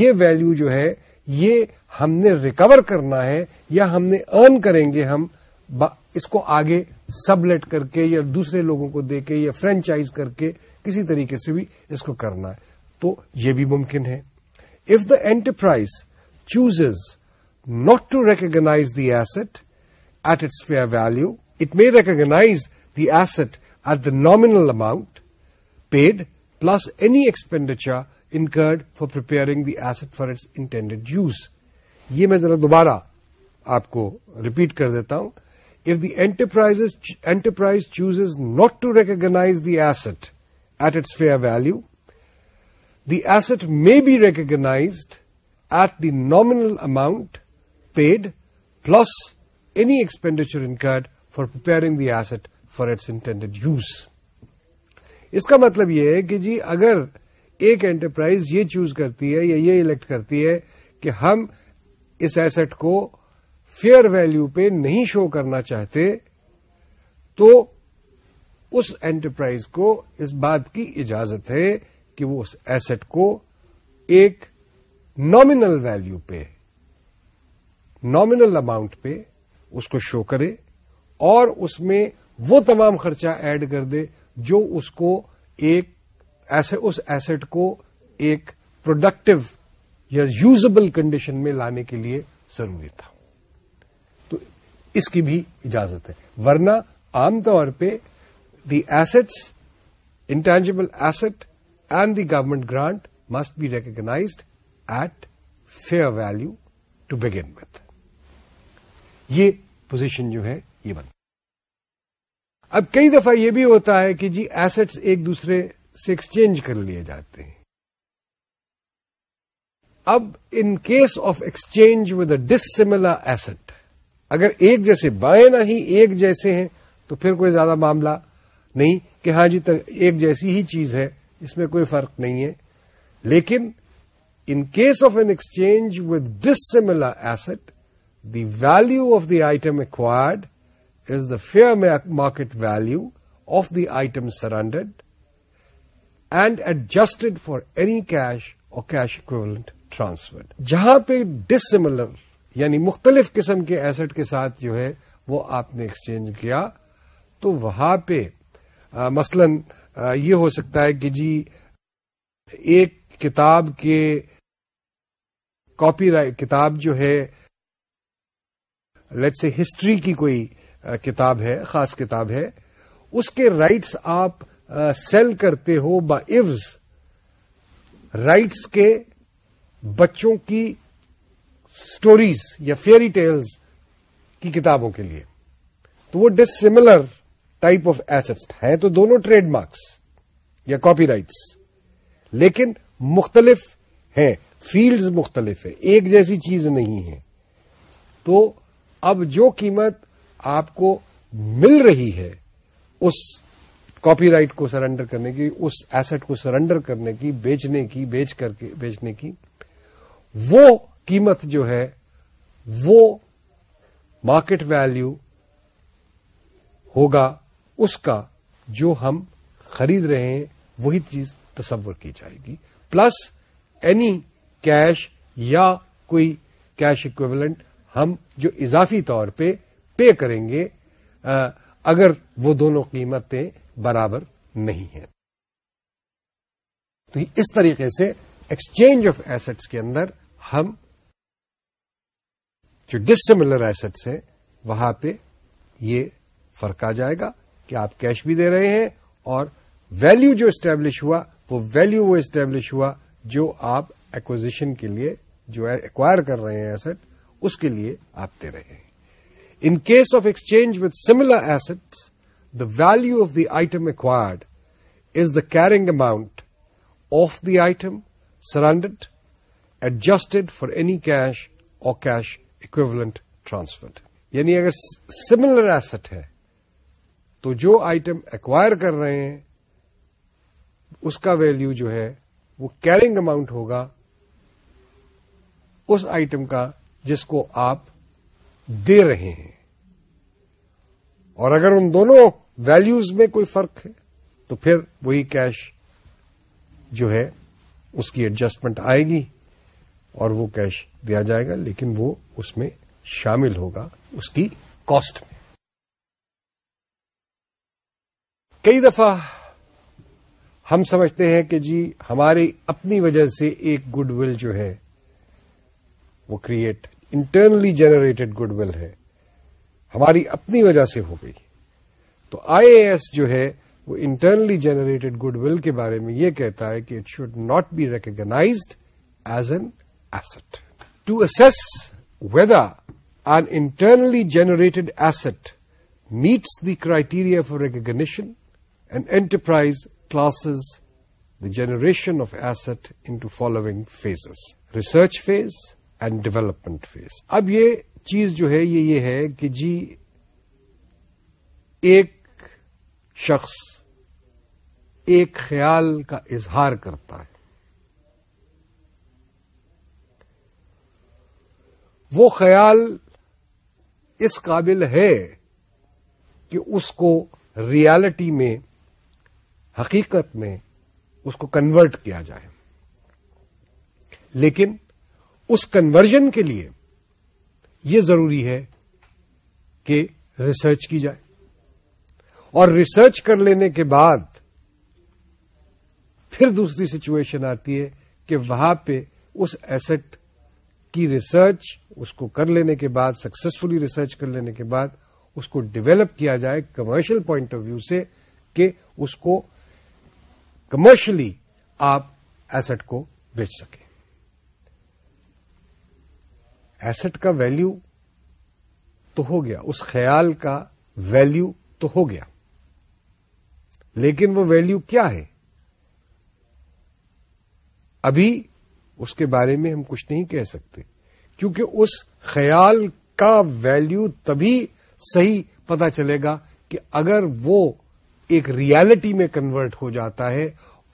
یہ ویلیو جو ہے یہ ہم نے ریکور کرنا ہے یا ہم نے ارن کریں گے ہم اس کو آگے سب لیٹ کر کے یا دوسرے لوگوں کو دے کے یا فرینچائز کر کے کسی طریقے سے بھی اس کو کرنا ہے تو یہ بھی ممکن ہے if the enterprise chooses not to recognise the asset at its fair value it may recognise the asset at the nominal amount paid plus any expenditure incurred for preparing the asset for its intended use یہ میں ذرا دوبارہ آپ کو repeat کر دیتا ہوں if the enterprise enterprise choose not to recognise the asset at its fair value the asset may be recognised at the nominal amount paid plus any expenditure in for preparing the asset for its intended use اس کا مطلب یہ ہے کہ جی اگر ایک enterprise یہ choose کرتی ہے یا یہ الیکٹ کرتی ہے کہ ہم اس ایسٹ کو فیئر ویلو پہ نہیں شو کرنا چاہتے تو اس انٹرپرائز کو اس بات کی اجازت ہے کہ وہ اس ایسٹ کو ایک نامنل ویلو پہ نامنل اماؤنٹ پہ اس کو شو کرے اور اس میں وہ تمام خرچہ ایڈ کر دے جو اس کو ایک ایسے اس ایسٹ کو ایک پروڈکٹیو یا یوزبل کنڈیشن میں لانے کے لیے ضروری تھا تو اس کی بھی اجازت ہے ورنہ عام طور پہ the assets intangible asset and the government grant must be recognised at fair value to begin with یہ پوزیشن جو ہے یہ بنتا اب کئی دفعہ یہ بھی ہوتا ہے کہ جی ایسٹس ایک دوسرے سے ایکسچینج کر لیے جاتے ہیں اب in case of exchange with a dissimilar asset اگر ایک جیسے بائیں نہ ہی ایک جیسے ہیں تو پھر کوئی زیادہ معاملہ نہیں کہ ہاں جی ایک جیسی ہی چیز ہے اس میں کوئی فرق نہیں ہے لیکن in case of an exchange with dissimilar asset the value of the item acquired is the fair market value of the item surrendered and adjusted for any cash or cash equivalent transferred جہاں پہ dissimilar یعنی مختلف قسم کے asset کے ساتھ جو ہے وہ آپ نے ایکسچینج کیا تو وہاں پہ مثلا یہ ہو سکتا ہے کہ جی ایک کتاب کے کاپی رائٹ کتاب جو ہے لیٹ سے ہسٹری کی کوئی کتاب ہے خاص کتاب ہے اس کے رائٹس آپ سیل کرتے ہو با ایوز رائٹس کے بچوں کی سٹوریز یا فیری ٹیلز کی کتابوں کے لیے تو وہ ڈسملر ٹائپ آف ایسٹ ہیں تو دونوں ٹریڈ مارکس یا کاپی رائٹس لیکن مختلف ہیں فیلڈز مختلف ہیں ایک جیسی چیز نہیں ہے تو اب جو قیمت آپ کو مل رہی ہے اس کاپی رائٹ کو سرنڈر کرنے کی اس ایسٹ کو سرنڈر کرنے کی بیچنے کی بیچ کر کے بیچنے کی وہ قیمت جو ہے وہ مارکیٹ ویلیو ہوگا اس کا جو ہم خرید رہے ہیں وہی چیز تصور کی جائے گی پلس اینی کیش یا کوئی کیش اکویولنٹ ہم جو اضافی طور پہ پے کریں گے اگر وہ دونوں قیمتیں برابر نہیں ہیں تو اس طریقے سے ایکسچینج آف ایسٹس کے اندر ہم جو ڈسملر ایسٹس ہیں وہاں پہ یہ فرق آ جائے گا کہ آپ کیش بھی دے رہے ہیں اور ویلو جو اسٹیبلش ہوا وہ ویلو وہ اسٹیبلش ہوا جو آپ ایکوزیشن کے لیے جو ایکوائر کر رہے ہیں ایسٹ اس کے لیے آپ دے رہے ہیں in case of exchange with similar asset the value of the item acquired is the carrying amount of the item surrendered adjusted for any cash or cash equivalent transfer یعنی اگر سملر ایسٹ ہے تو جو item acquire کر رہے ہیں اس کا value جو ہے وہ کیرنگ اماؤنٹ ہوگا اس آئٹم کا جس کو آپ دے رہے ہیں اور اگر ان دونوں ویلوز میں کوئی فرق ہے تو پھر وہی کیش جو ہے اس کی ایڈجسٹمنٹ آئے گی اور وہ کیش دیا جائے گا لیکن وہ اس میں شامل ہوگا اس کی کاسٹ میں کئی دفعہ ہم سمجھتے ہیں کہ جی ہماری اپنی وجہ سے ایک گڈ ول جو ہے وہ create internally generated goodwill ہے ہماری اپنی وجہ سے ہو گئی تو آئی اے جو ہے وہ انٹرنلی جنریٹڈ گڈ ول کے بارے میں یہ کہتا ہے کہ it should not be recognise as an asset to assess whether internally generated asset meets the criteria for recognition and enterprise classes the generation of asset into following phases research phase and development phase اب یہ چیز جو ہے یہ یہ ہے کہ جی ایک شخص ایک خیال کا اظہار کرتا ہے وہ خیال اس قابل ہے کہ اس کو ریالٹی میں حقیقت میں اس کو کنورٹ کیا جائے لیکن اس کنورژن کے لیے یہ ضروری ہے کہ ریسرچ کی جائے اور ریسرچ کر لینے کے بعد پھر دوسری سچویشن آتی ہے کہ وہاں پہ اس ایسٹ کی ریسرچ اس کو کر لینے کے بعد سکسیسفلی ریسرچ کر لینے کے بعد اس کو ڈیویلپ کیا جائے کمرشل پوائنٹ آف ویو سے کہ اس کو کمرشلی آپ ایسٹ کو بیچ سکیں ایسٹ کا ویلیو تو ہو گیا اس خیال کا ویلیو تو ہو گیا لیکن وہ ویلیو کیا ہے ابھی اس کے بارے میں ہم کچھ نہیں کہہ سکتے کیونکہ اس خیال کا ویلیو تبھی صحیح پتہ چلے گا کہ اگر وہ ایک ریالٹی میں کنورٹ ہو جاتا ہے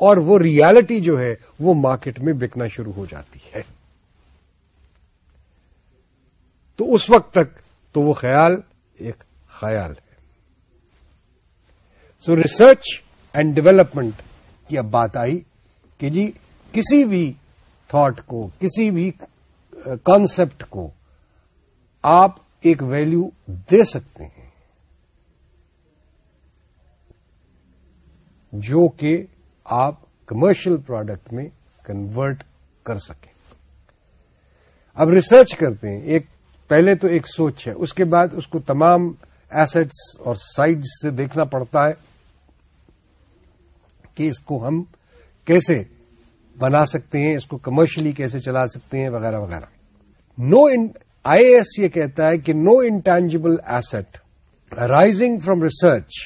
اور وہ ریالٹی جو ہے وہ مارکیٹ میں بکنا شروع ہو جاتی ہے تو اس وقت تک تو وہ خیال ایک خیال ہے سو ریسرچ اینڈ ڈیولپمنٹ کی اب بات آئی کہ جی کسی بھی تھاٹ کو کسی بھی کانسپٹ کو آپ ایک ویلو دے سکتے ہیں جو کہ آپ کمرشل پروڈکٹ میں کنورٹ کر سکیں اب ریسرچ کرتے ہیں ایک پہلے تو ایک سوچ ہے اس کے بعد اس کو تمام ایسٹس اور سائڈ سے دیکھنا پڑتا ہے کہ اس کو ہم کیسے بنا سکتے ہیں اس کو کمرشلی کیسے چلا سکتے ہیں وغیرہ وغیرہ نو آئی ایس یہ کہتا ہے کہ no intangible asset rising from research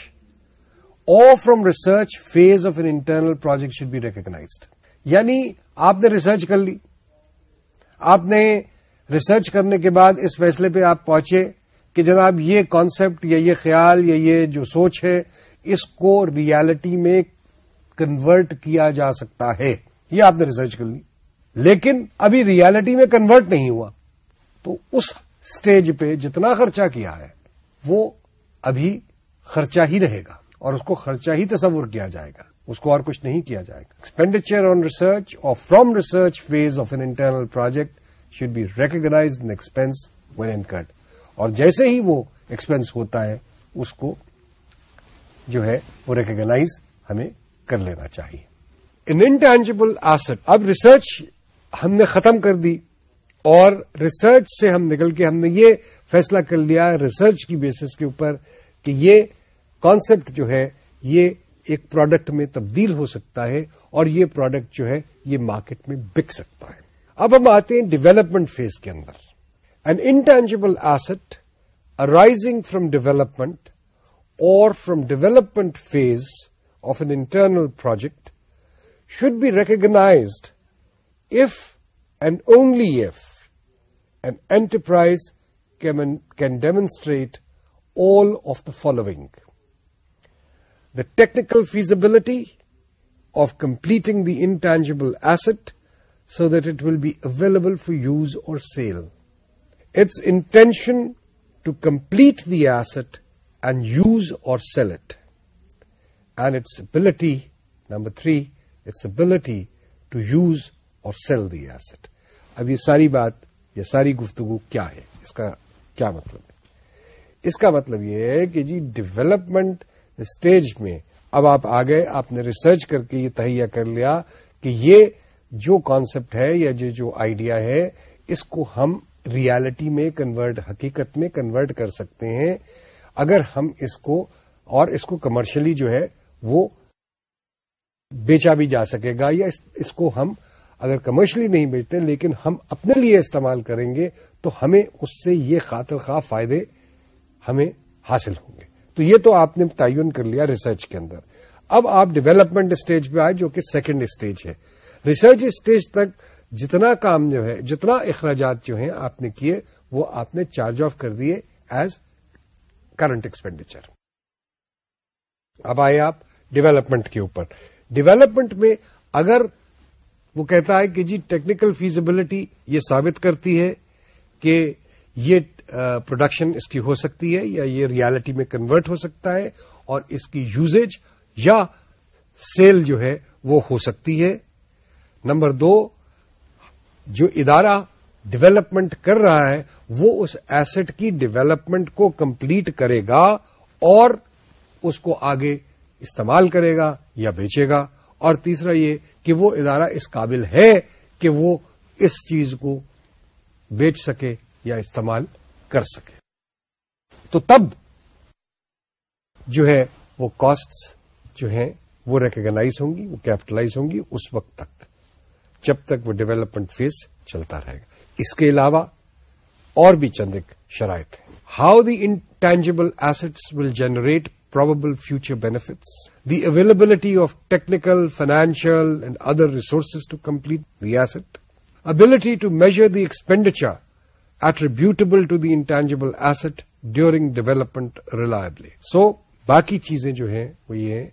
or from research phase of an internal project should be recognised یعنی آپ نے ریسرچ کر لی آپ نے ریسرچ کرنے کے بعد اس فیصلے پہ آپ پہنچے کہ جناب یہ کانسپٹ یا یہ خیال یا یہ جو سوچ ہے اس کو ریالٹی میں کنورٹ کیا جا سکتا ہے یہ آپ نے ریسرچ کر لی لیکن ابھی ریالٹی میں کنورٹ نہیں ہوا تو اس سٹیج پہ جتنا خرچہ کیا ہے وہ ابھی خرچہ ہی رہے گا اور اس کو خرچہ ہی تصور کیا جائے گا اس کو اور کچھ نہیں کیا جائے گا expenditure on research or from research phase of an internal project should be recognise expense when incurred اور جیسے ہی وہ ایکسپینس ہوتا ہے اس کو جو ہے وہ ریکگناز ہمیں کر لینا چاہیے ان انٹینجیبل ایسٹ اب ریسرچ ہم نے ختم کر دی اور ریسرچ سے ہم نکل کے ہم نے یہ فیصلہ کر لیا ریسرچ کی بیسس کے اوپر کہ یہ کانسپٹ جو ہے یہ ایک پروڈکٹ میں تبدیل ہو سکتا ہے اور یہ پروڈکٹ جو ہے یہ مارکیٹ میں بک سکتا ہے اب ہم آتے ہیں ڈیولپمنٹ فیز کے اندر an intangible asset arising from development or from development phase of an internal project should be recognized if and only if an enterprise can demonstrate all of the following: the technical feasibility of completing the intangible asset so that it will be available for use or sale, its intention to complete the asset and use or sell it, and its ability, number 3, its ability to use or sell the asset اب یہ ساری بات یا ساری گفتگو کیا ہے اس کا کیا مطلب ہے اس کا مطلب یہ ہے کہ جی ڈیولپمنٹ اسٹیج میں اب آپ آ گئے آپ نے ریسرچ کر کے یہ تہیا کر لیا کہ یہ جو کانسیپٹ ہے یا جو, جو آئیڈیا ہے اس کو ہم ریالٹی میں کنورٹ حقیقت میں کنورٹ کر سکتے ہیں اگر ہم اس کو اور اس کو کمرشلی جو ہے وہ بیچا بھی جا سکے گا یا اس کو ہم اگر کمرشلی نہیں بیچتے لیکن ہم اپنے لیے استعمال کریں گے تو ہمیں اس سے یہ خاطر خواہ فائدے ہمیں حاصل ہوں گے تو یہ تو آپ نے تعین کر لیا ریسرچ کے اندر اب آپ ڈیولپمنٹ اسٹیج پہ آئے جو کہ سیکنڈ اسٹیج ہے ریسرچ اسٹیج تک جتنا کام جو ہے جتنا اخراجات جو ہیں آپ نے کیے وہ آپ نے چارج آف کر دیے ایز کرنٹ ایکسپینڈیچر اب آئے آپ ڈیولپمنٹ کے اوپر ڈیویلپمنٹ میں اگر وہ کہتا ہے کہ جی ٹیکنیکل فیزیبلٹی یہ ثابت کرتی ہے کہ یہ پروڈکشن اس کی ہو سکتی ہے یا یہ ریالٹی میں کنورٹ ہو سکتا ہے اور اس کی یوزیج یا سیل جو ہے وہ ہو سکتی ہے نمبر دو جو ادارہ ڈیولپمنٹ کر رہا ہے وہ اس ایسٹ کی ڈیولپمنٹ کو کمپلیٹ کرے گا اور اس کو آگے استعمال کرے گا یا بیچے گا اور تیسرا یہ کہ وہ ادارہ اس قابل ہے کہ وہ اس چیز کو بیچ سکے یا استعمال کر سکے تو تب جو ہے وہ کاسٹ جو ہیں وہ ریکگنائز ہوں گی وہ کیپٹلائز ہوں گی اس وقت تک جب تک وہ ڈیولپمنٹ فیس چلتا رہے گا اس کے علاوہ اور بھی چند ایک شرائط ہیں how the intangible assets will generate probable future benefits, the availability of technical, financial and other resources to complete the asset, ability to measure the expenditure attributable to the intangible asset during development reliably. So, باقی چیزیں جو ہیں وہ یہ ہیں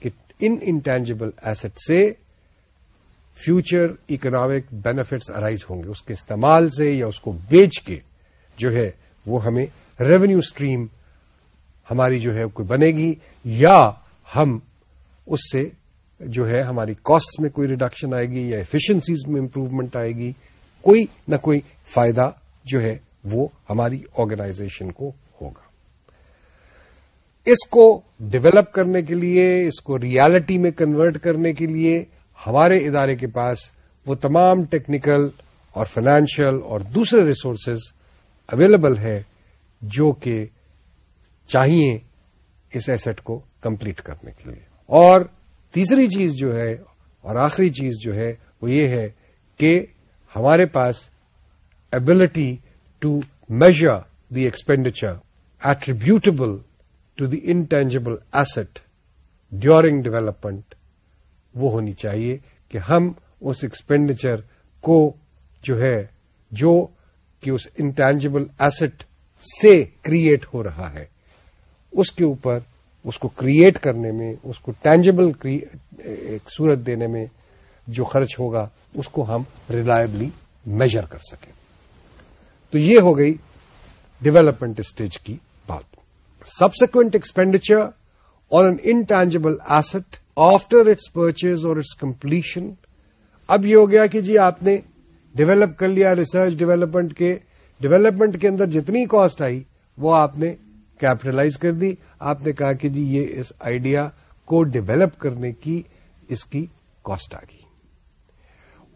کہ ان intangible asset سے فیوچر اکنامک بینیفٹس ارائیز ہوں گے اس کے استعمال سے یا اس کو بیچ کے جو ہے وہ ہمیں ریونیو اسٹریم ہماری جو ہے کوئی بنے گی یا ہم اس سے جو ہے ہماری کاسٹ میں کوئی ریڈکشن آئے گی یا ایفیشنسیز میں امپروومنٹ آئے گی کوئی نہ کوئی فائدہ جو ہے وہ ہماری آرگنائزیشن کو ہوگا اس کو ڈیولپ کرنے کے لیے اس کو ریالٹی میں کنورٹ کرنے کے لیے ہمارے ادارے کے پاس وہ تمام ٹیکنیکل اور فائنینشیل اور دوسرے ریسورسز اویلیبل ہے جو کہ چاہیے اس ایسٹ کو کمپلیٹ کرنے کے لیے اور تیسری چیز جو ہے اور آخری چیز جو ہے وہ یہ ہے کہ ہمارے پاس ability to measure the expenditure attributable to the intangible asset during development وہ ہونی چاہیے کہ ہم اس ایکسپینڈیچر کو جو ہے جو کہ اس انٹینجیبل ایسٹ سے کریٹ ہو رہا ہے اس کے اوپر اس کو کریٹ کرنے میں اس کو ٹینجیبل ایک صورت دینے میں جو خرچ ہوگا اس کو ہم ریلائبلی میجر کر سکیں تو یہ ہو گئی ڈیولپمنٹ اسٹیج کی بات subsequent expenditure or an intangible asset after its purchase or its completion اب یہ ہو گیا کہ جی آپ نے ڈیولپ کر لیا ریسرچ ڈیولپمنٹ کے ڈیولپمنٹ کے اندر جتنی کاسٹ آئی وہ آپ نے کیپٹلائز کر دی آپ نے کہا کہ جی یہ اس آئیڈیا کو ڈیولپ کرنے کی اس کی کاسٹ آ گئی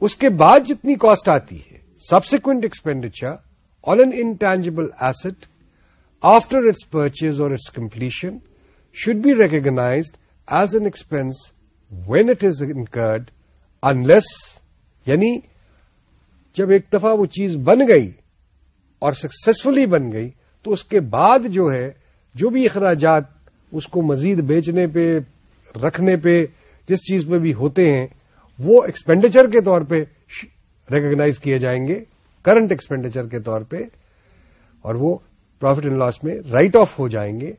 اس کے بعد جتنی کاسٹ آتی ہے subsequent expenditure on intangible asset after its purchase or its completion should be recognise as an expense when it is incurred unless یعنی جب ایک دفعہ وہ چیز بن گئی اور سکسیسفلی بن گئی تو اس کے بعد جو ہے جو بھی اخراجات اس کو مزید بیچنے پہ رکھنے پہ جس چیز پہ بھی ہوتے ہیں وہ ایکسپینڈیچر کے طور پہ ریکگناز کیے جائیں گے کرنٹ ایکسپینڈیچر کے طور پہ اور وہ پروفٹ اینڈ لاس میں رائٹ آف ہو جائیں گے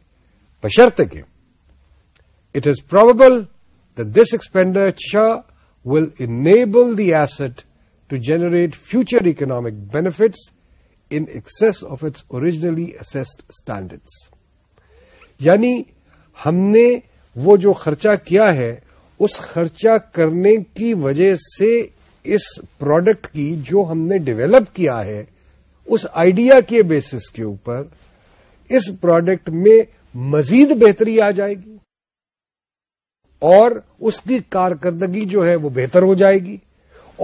بشرط کے it is probable this expenditure will enable the asset to generate future economic benefits in excess of its originally assessed standards یعنی ہم نے وہ جو خرچہ کیا ہے اس خرچہ کرنے کی وجہ سے اس پروڈکٹ کی جو ہم نے ڈیولپ کیا ہے اس آئیڈیا کے بیسس کے اوپر اس پروڈکٹ میں مزید بہتری آ جائے گی اور اس کی کارکردگی جو ہے وہ بہتر ہو جائے گی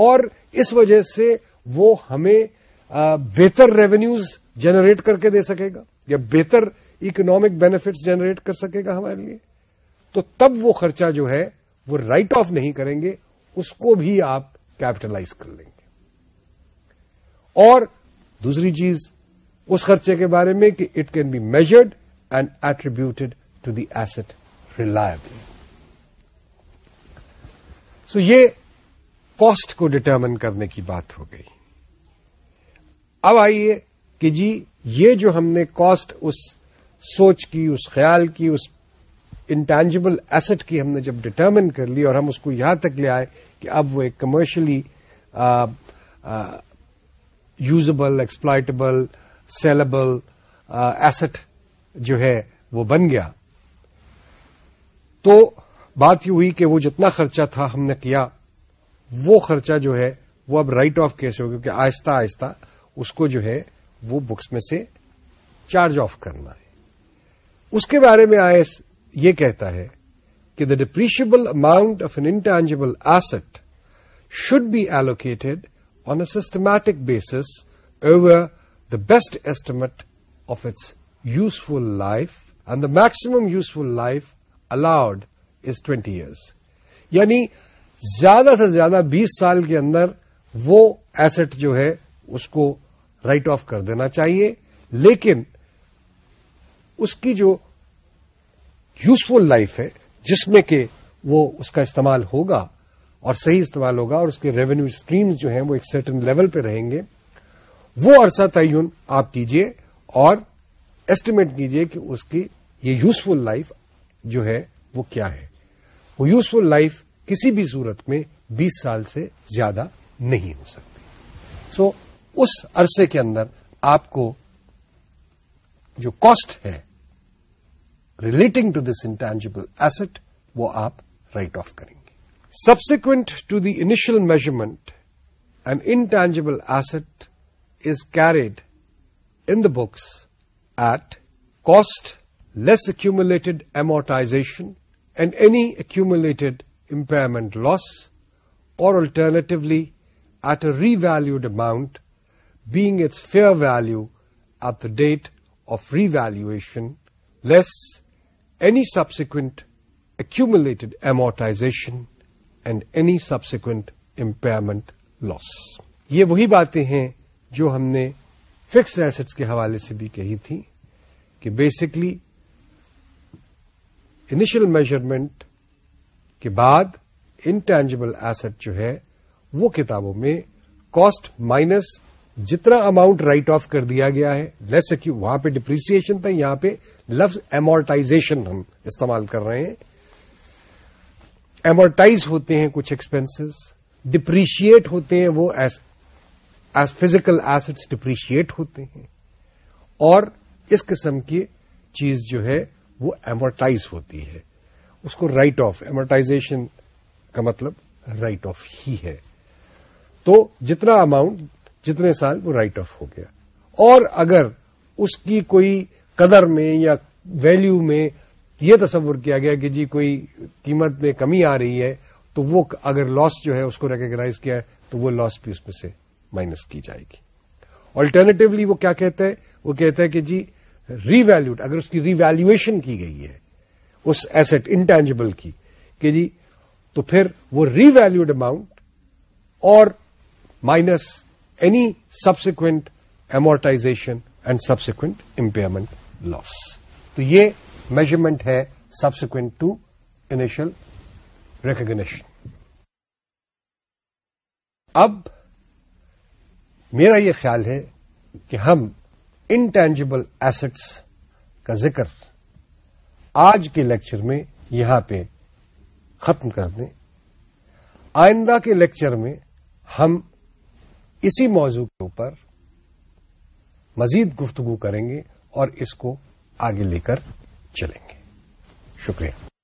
اور اس وجہ سے وہ ہمیں بہتر ریونیوز جنریٹ کر کے دے سکے گا یا بہتر اکنامک بینیفٹس جنریٹ کر سکے گا ہمارے لیے تو تب وہ خرچہ جو ہے وہ رائٹ آف نہیں کریں گے اس کو بھی آپ کیپٹلائز کر لیں گے اور دوسری چیز اس خرچے کے بارے میں کہ it can be measured and attributed to the asset reliable so یہ کاسٹ کو ڈٹرمن کرنے کی بات ہو گئی اب آئیے کہ جی یہ جو ہم نے کاسٹ اس سوچ کی اس خیال کی اس انٹینجبل ایسٹ کی ہم نے جب ڈٹرمن کر لی اور ہم اس کو یہاں تک لے آئے کہ اب وہ ایک commercially usable exploitable sellable asset جو ہے وہ بن گیا تو بات یہ ہوئی کہ وہ جتنا خرچہ تھا ہم نے کیا وہ خرچہ جو ہے وہ اب رائٹ آف کیسے ہو کیونکہ آہستہ آہستہ اس کو جو ہے وہ بکس میں سے چارج آف کرنا ہے اس کے بارے میں آئے یہ کہتا ہے کہ the depreciable amount of an intangible asset should be allocated on a systematic basis over the best estimate of its useful life and the maximum useful life allowed is twenty years یعنی زیادہ سے زیادہ بیس سال کے اندر وہ asset جو ہے اس کو رائٹ آف کر دینا چاہیے لیکن اس کی جو یوزفل لائف ہے جس میں کہ وہ اس کا استعمال ہوگا اور صحیح استعمال ہوگا اور اس کے ریونیو اسٹریمز جو ہیں وہ ایک سرٹن لیول پہ رہیں گے وہ عرصہ تعین آپ کیجئے اور ایسٹیمیٹ کیجئے کہ اس کی یہ یوزفل لائف جو ہے وہ کیا ہے وہ یوزفل لائف کسی بھی صورت میں بیس سال سے زیادہ نہیں ہو سکتی سو so, اس عرصے کے اندر آپ کو جو کاسٹ ہے relating to this intangible asset وہ آپ رائٹ آف کریں گے subsequent to the initial measurement and intangible asset is carried in the books at cost less accumulated amortisation and any accumulated impairment loss or alternatively at a revalued amount being its fair value at the date of revaluation less any subsequent accumulated amortization and any subsequent impairment loss. یہ وہی باتیں ہیں جو ہم نے fixed assets کے حوالے سے بھی کہی تھی کہ بیسکلی انیشل میجرمنٹ کے بعد انٹینجبل ایسٹ جو ہے وہ کتابوں میں کاسٹ مائنس جتنا اماؤنٹ رائٹ آف کر دیا گیا ہے لیس وہاں پہ ڈپریسیشن تھا یہاں پہ لفظ ایمورٹائزیشن ہم استعمال کر رہے ہیں ایمورٹائز ہوتے ہیں کچھ ایکسپینسز ڈپریشیٹ ہوتے ہیں وہ ایز فزیکل ایسٹس ڈپریشیٹ ہوتے ہیں اور اس قسم کی چیز جو ہے وہ ایمورٹائز ہوتی ہے اس کو رائٹ آف ایمورٹائزیشن کا مطلب رائٹ آف ہی ہے تو جتنا اماؤنٹ جتنے سال وہ رائٹ آف ہو گیا اور اگر اس کی کوئی قدر میں یا ویلیو میں یہ تصور کیا گیا کہ جی کوئی قیمت میں کمی آ رہی ہے تو وہ اگر لاس جو ہے اس کو ریکگنائز کیا ہے تو وہ لاس بھی اس میں سے مائنس کی جائے گی آلٹرنیٹولی وہ کیا کہتا ہے وہ کہتا ہے کہ جی ری ویلوڈ اگر اس کی ری ویلویشن کی گئی ہے اس ایسٹ انٹینجبل کی کہ جی تو پھر وہ ری ویلوڈ اماؤنٹ اور minus any subsequent amortisation and subsequent impairment loss تو یہ میجرمنٹ ہے سبسیکوینٹ ٹو initial ریکگنیشن اب میرا یہ خیال ہے کہ ہم انٹینجیبل ایسٹس کا ذکر آج کے لیکچر میں یہاں پہ ختم کر دیں آئندہ کے لیکچر میں ہم اسی موضوع کے اوپر مزید گفتگو کریں گے اور اس کو آگے لے کر چلیں گے شکریہ